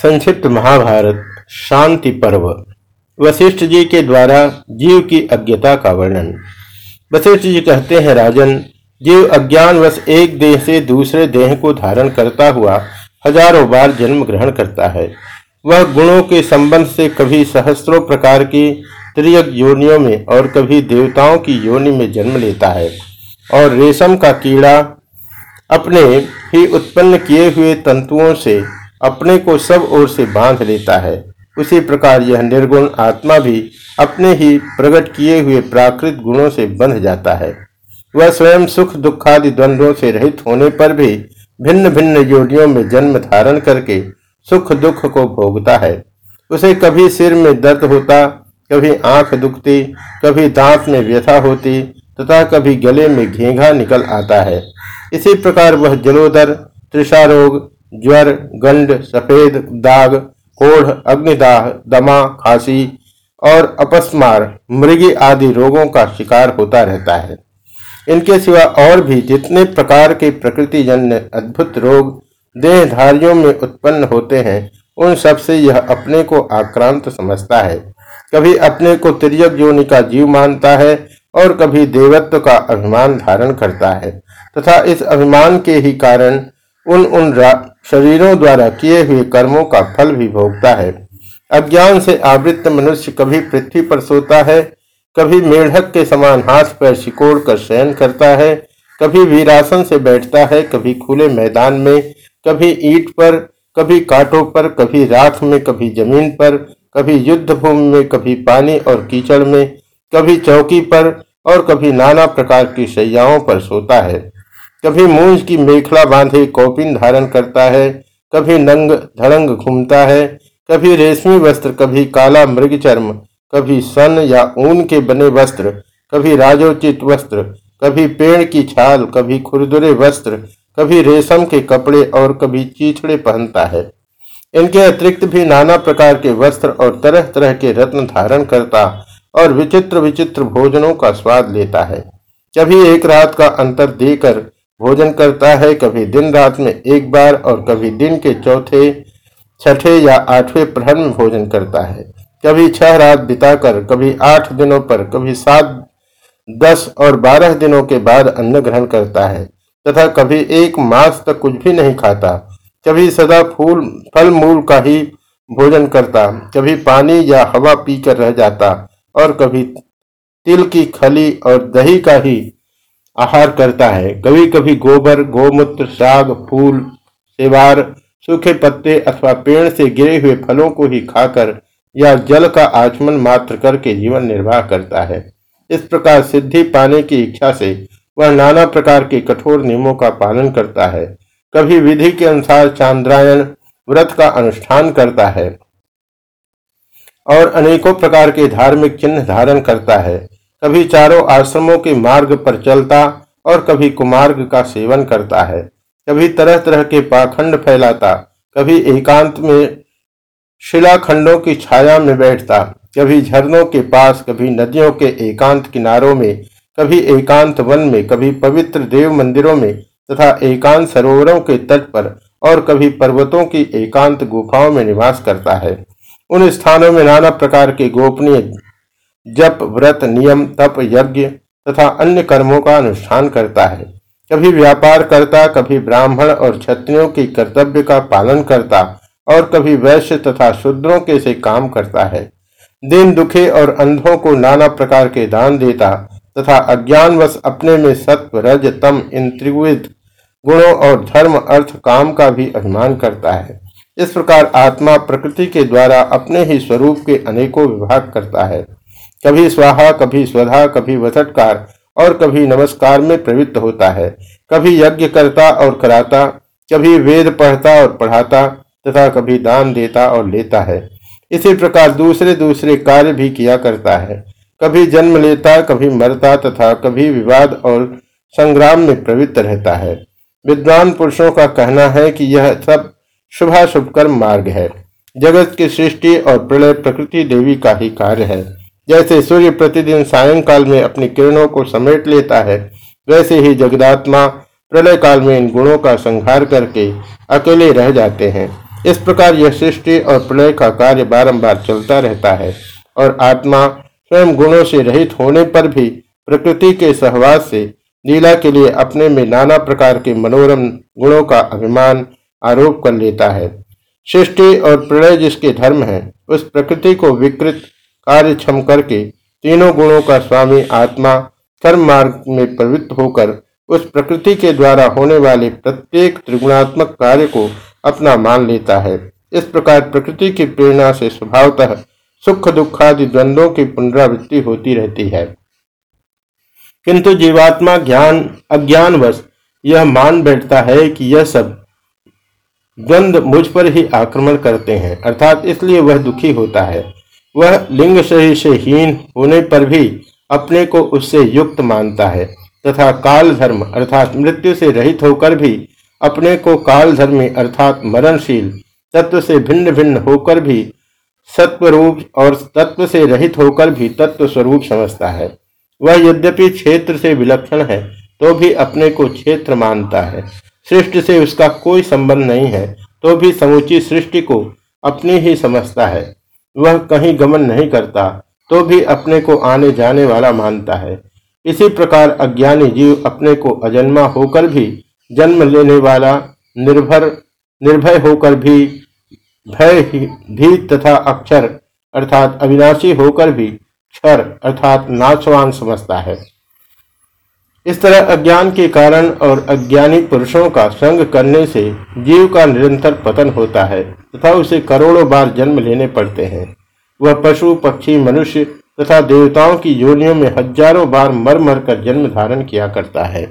संक्षिप्त महाभारत, शांति पर्व। वशिष्ठ जी के द्वारा जीव की अज्ञता का वर्णन। वशिष्ठ जी कहते हैं, राजन, जीव अज्ञानवश एक देह से दूसरे देह को धारण करता हुआ हज़ारों बार जन्म ग्रहण करता है। वह गुणों के संबंध से कभी सहस्त्रों प्रकार की त्रियक योनियों में और कभी देवताओं की योनि में जन्म लेता है और रेशम का कीड़ा अपने ही उत्पन्न किए हुए तंतुओं से अपने को सब ओर से बाँध लेता है। उसी प्रकार यह निर्गुण आत्मा भी अपने ही प्रकट किए हुए प्राकृत गुणों से बंध जाता है। वह स्वयं सुख दुखादि द्वंद्वों से रहित होने पर भी भिन्न भिन्न योनियों में जन्म धारण करके सुख दुख को भोगता है। उसे कभी सिर में दर्द होता, कभी आँख दुखती, कभी दांत में व्यथा होती, तथा कभी गले में घेंघा निकल आता है। इसी प्रकार वह जलोदर त्रिषारोग ज्वर गंड सफ़ेद दाग, कोढ़, अग्निदाह, दमा, खांसी और अपस्मार, मृगी आदि रोगों का शिकार होता रहता है। इनके सिवा और भी जितने प्रकार के प्रकृति जन्य अद्भुत रोग देहधारियों में उत्पन्न होते हैं, उन सबसे यह अपने को आक्रांत समझता है। कभी अपने को तिरक योनि का जीव मानता है और कभी देवत्व का अभिमान धारण करता है। तथा इस अभिमान के ही कारण उन उन शरीरों द्वारा किए हुए कर्मों का फल भी भोगता है। अज्ञान से आवृत्त मनुष्य कभी पृथ्वी पर सोता है, कभी मेढक के समान हाथ पैर सिकोड़ कर शयन करता है, कभी वीरासन से बैठता है, कभी खुले मैदान में, कभी ईट पर, कभी कांटों पर, कभी राख में, कभी ज़मीन पर, कभी युद्ध भूमि में, कभी पानी और कीचड़ में, कभी चौकी पर और कभी नाना प्रकार की शैयाओं पर सोता है। कभी मूंज की मेखला बांधे कौपिन धारण करता है, कभी नंग धड़ंग घूमता है, कभी रेशमी वस्त्र, कभी काला मृग चर्म कभी सन या ऊन के बने वस्त्र, कभी राजोचित वस्त्र, कभी पेड़ की छाल, कभी खुरदुरे वस्त्र, कभी रेशम के कपड़े और कभी चीछड़े पहनता है। इनके अतिरिक्त भी नाना प्रकार के वस्त्र और तरह तरह के रत्न धारण करता और विचित्र विचित्र भोजनों का स्वाद लेता है। कभी एक रात का अंतर देकर भोजन करता है कभी दिन रात में एक बार और कभी दिन के चौथे, छठे या आठवें प्रहर में भोजन करता है। कभी छह रात बिताकर, कभी आठ दिनों पर, कभी सात, दस और बारह दिनों के बाद अन्न ग्रहण करता है, तथा कभी एक मास तक कुछ भी नहीं खाता। कभी सदा फूल फल मूल का ही भोजन करता, कभी पानी या हवा पीकर रह जाता, और कभी तिल की खली और दही का ही आहार करता है। कभी कभी गोबर, गोमूत्र, साग, फूल, सेवार, सूखे पत्ते अथवा पेड़ से गिरे हुए फलों को ही खाकर या जल का आचमन मात्र करके जीवन निर्वाह करता है। इस प्रकार सिद्धि पाने की इच्छा से वह नाना प्रकार के कठोर नियमों का पालन करता है। कभी विधि के अनुसार चांद्रायण व्रत का अनुष्ठान करता है और अनेकों प्रकार के धार्मिक चिन्ह धारण करता है। कभी चारों आश्रमों के मार्ग पर चलता और कभी कुमार्ग का सेवन करता है। कभी तरह तरह के पाखंड फैलाता, कभी एकांत में शिलाखंडों की छाया में बैठता, कभी झरनों के पास, कभी नदियों के एकांत किनारों में, कभी एकांत वन में, कभी पवित्र देव मंदिरों में तथा एकांत सरोवरों के तट पर और कभी पर्वतों की एकांत गुफाओं में निवास करता है। उन स्थानों में नाना प्रकार के गोपनीय जप, व्रत, नियम, तप, यज्ञ तथा अन्य कर्मों का अनुष्ठान करता है। कभी व्यापार करता, कभी ब्राह्मण और क्षत्रियों के कर्तव्य का पालन करता और कभी वैश्य तथा शूद्रों के से काम करता है। दिन दुखे और अंधों को नाना प्रकार के दान देता तथा अज्ञानवश अपने में सत्व, रज, तम इन त्रिविध गुणों और धर्म, अर्थ, काम का भी अभिमान करता है। इस प्रकार आत्मा प्रकृति के द्वारा अपने ही स्वरूप के अनेकों विभाग करता है। कभी स्वाहा, कभी स्वधा, कभी वसटकार और कभी नमस्कार में प्रवृत्त होता है। कभी यज्ञ करता और कराता, कभी वेद पढ़ता और पढ़ाता, तथा कभी दान देता और लेता है। इसी प्रकार दूसरे दूसरे कार्य भी किया करता है। कभी जन्म लेता, कभी मरता, तथा कभी विवाद और संग्राम में प्रवृत्त रहता है। विद्वान पुरुषों का कहना है कि यह सब शुभाशुभ कर्म मार्ग है। जगत की सृष्टि और प्रलय प्रकृति देवी का ही कार्य है। जैसे सूर्य प्रतिदिन सायंकाल में अपनी किरणों को समेट लेता है, वैसे ही जगदात्मा प्रलय काल में इन गुणों का संहार करके अकेले रह जाते हैं। इस प्रकार यह सृष्टि और प्रलय का कार्य बारंबार चलता रहता है और आत्मा स्वयं गुणों से रहित होने पर भी प्रकृति के सहवास से लीला के लिए अपने में नाना प्रकार के मनोरम गुणों का अभिमान आरोप कर लेता है। सृष्टि और प्रलय जिसके धर्म है, उस प्रकृति को विकृत कार्य क्षम करके तीनों गुणों का स्वामी आत्मा कर्म मार्ग में प्रवृत्त होकर उस प्रकृति के द्वारा होने वाले प्रत्येक त्रिगुणात्मक कार्य को अपना मान लेता है। इस प्रकार प्रकृति की प्रेरणा से स्वभावतः सुख दुखादि द्वंद्वों की पुनरावृत्ति होती रहती है। किंतु जीवात्मा ज्ञान, अज्ञानवश यह मान बैठता है कि यह सब द्वंद्व मुझ पर ही आक्रमण करते हैं, अर्थात इसलिए वह दुखी होता है। वह लिंग शरीर से हीन होने पर भी अपने को उससे युक्त मानता है, तथा काल धर्म अर्थात मृत्यु से रहित होकर भी अपने को काल धर्मी अर्थात मरणशील, तत्व से भिन्न भिन्न होकर भी सत्व रूप और तत्व से रहित होकर भी तत्व स्वरूप समझता है। वह यद्यपि क्षेत्र से विलक्षण है तो भी अपने को क्षेत्र मानता है। सृष्टि से उसका कोई संबंध नहीं है तो भी समुची सृष्टि को अपनी ही समझता है। वह कहीं गमन नहीं करता तो भी अपने को आने जाने वाला मानता है। इसी प्रकार अज्ञानी जीव अपने को अजन्मा होकर भी जन्म लेने वाला निर्भर, निर्भय होकर भी भय भी तथा अक्षर अर्थात अविनाशी होकर भी क्षर अर्थात नाचवान समझता है। इस तरह अज्ञान के कारण और अज्ञानी पुरुषों का संग करने से जीव का निरंतर पतन होता है, तथा उसे करोड़ों बार जन्म लेने पड़ते हैं। वह पशु, पक्षी, मनुष्य तथा देवताओं की योनियों में हज़ारों बार मर मर कर जन्म धारण किया करता है।